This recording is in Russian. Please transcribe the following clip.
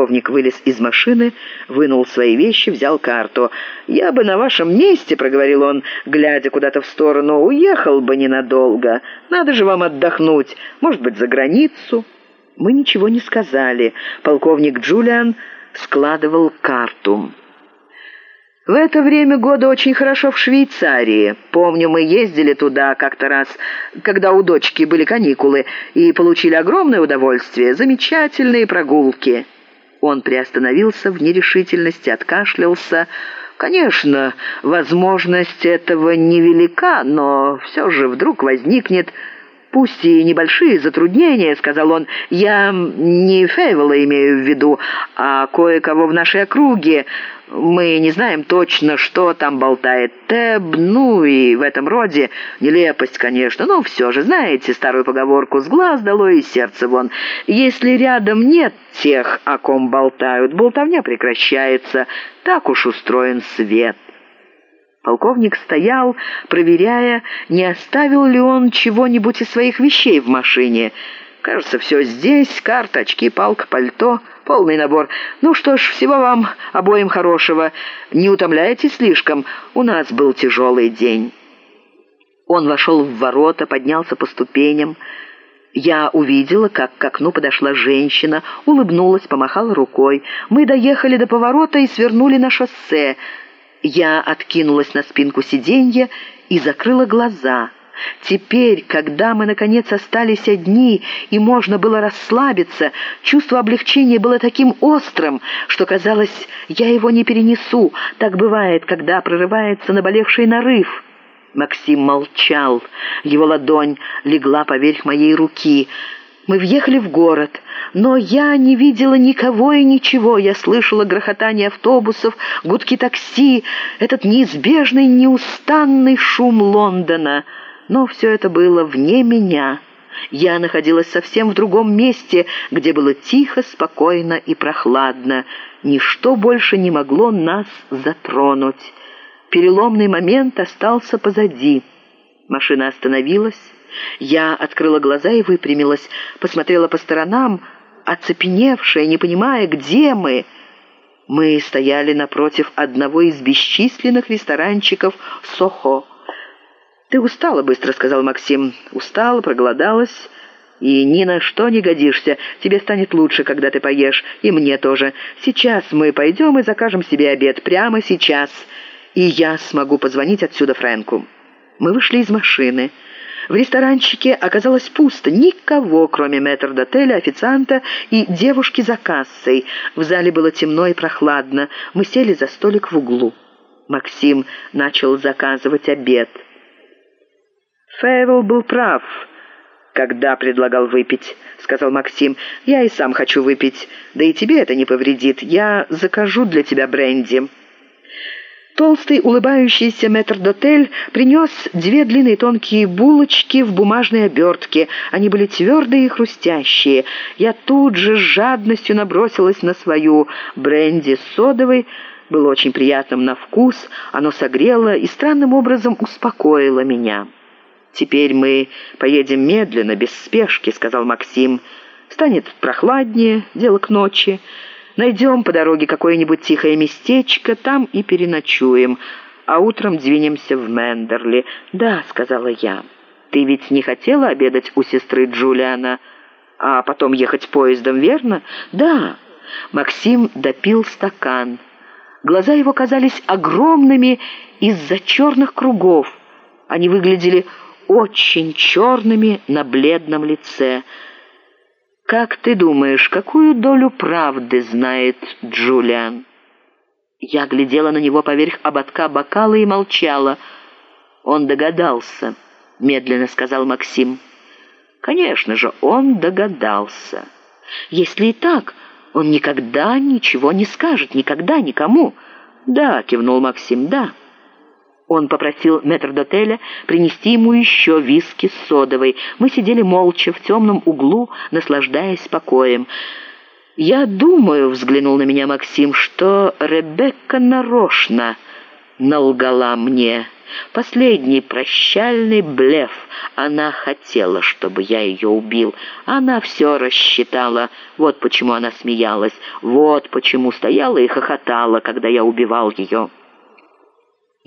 Полковник вылез из машины, вынул свои вещи, взял карту. «Я бы на вашем месте», — проговорил он, глядя куда-то в сторону, — «уехал бы ненадолго. Надо же вам отдохнуть, может быть, за границу». Мы ничего не сказали. Полковник Джулиан складывал карту. В это время года очень хорошо в Швейцарии. Помню, мы ездили туда как-то раз, когда у дочки были каникулы, и получили огромное удовольствие, замечательные прогулки». Он приостановился в нерешительности, откашлялся. «Конечно, возможность этого невелика, но все же вдруг возникнет...» «Пусть и небольшие затруднения», — сказал он, — «я не Фейвела имею в виду, а кое-кого в нашей округе. Мы не знаем точно, что там болтает Теб, ну и в этом роде. Нелепость, конечно, но все же, знаете старую поговорку «с глаз долой и сердце вон». Если рядом нет тех, о ком болтают, болтовня прекращается. Так уж устроен свет». Полковник стоял, проверяя, не оставил ли он чего-нибудь из своих вещей в машине. «Кажется, все здесь. Карта, очки, палка, пальто. Полный набор. Ну что ж, всего вам обоим хорошего. Не утомляйтесь слишком. У нас был тяжелый день». Он вошел в ворота, поднялся по ступеням. Я увидела, как к окну подошла женщина, улыбнулась, помахала рукой. Мы доехали до поворота и свернули на шоссе. Я откинулась на спинку сиденья и закрыла глаза. Теперь, когда мы, наконец, остались одни, и можно было расслабиться, чувство облегчения было таким острым, что, казалось, я его не перенесу. Так бывает, когда прорывается наболевший нарыв. Максим молчал. Его ладонь легла поверх моей руки — мы въехали в город, но я не видела никого и ничего. Я слышала грохотание автобусов, гудки такси, этот неизбежный, неустанный шум Лондона. Но все это было вне меня. Я находилась совсем в другом месте, где было тихо, спокойно и прохладно. Ничто больше не могло нас затронуть. Переломный момент остался позади. Машина остановилась. Я открыла глаза и выпрямилась, посмотрела по сторонам, оцепеневшая, не понимая, где мы. Мы стояли напротив одного из бесчисленных ресторанчиков «Сохо». «Ты устала быстро», — сказал Максим. «Устала, проголодалась». «И ни на что не годишься. Тебе станет лучше, когда ты поешь. И мне тоже. Сейчас мы пойдем и закажем себе обед. Прямо сейчас. И я смогу позвонить отсюда Фрэнку». Мы вышли из машины. В ресторанчике оказалось пусто, никого, кроме метрдотеля, официанта и девушки за кассой. В зале было темно и прохладно. Мы сели за столик в углу. Максим начал заказывать обед. Фейвел был прав, когда предлагал выпить, сказал Максим. Я и сам хочу выпить, да и тебе это не повредит. Я закажу для тебя бренди. Толстый улыбающийся метрдотель принес две длинные тонкие булочки в бумажной обертке. Они были твердые и хрустящие. Я тут же с жадностью набросилась на свою бренди содовой. Было очень приятным на вкус, оно согрело и странным образом успокоило меня. «Теперь мы поедем медленно, без спешки», — сказал Максим. «Станет прохладнее, дело к ночи». Найдем по дороге какое-нибудь тихое местечко, там и переночуем, а утром двинемся в Мендерли». «Да», — сказала я. «Ты ведь не хотела обедать у сестры Джулиана, а потом ехать поездом, верно?» «Да». Максим допил стакан. Глаза его казались огромными из-за черных кругов. Они выглядели очень черными на бледном лице. «Как ты думаешь, какую долю правды знает Джулиан?» Я глядела на него поверх ободка бокала и молчала. «Он догадался», — медленно сказал Максим. «Конечно же, он догадался. Если и так, он никогда ничего не скажет, никогда никому». «Да», — кивнул Максим, — «да». Он попросил метрдотеля принести ему еще виски с содовой. Мы сидели молча в темном углу, наслаждаясь покоем. «Я думаю», — взглянул на меня Максим, — «чтоРебекка нарочно налгала мне. Последний прощальный блеф. Она хотела, чтобы я ее убил. Она все рассчитала. Вот почему она смеялась. Вот почему стояла и хохотала, когда я убивал ее».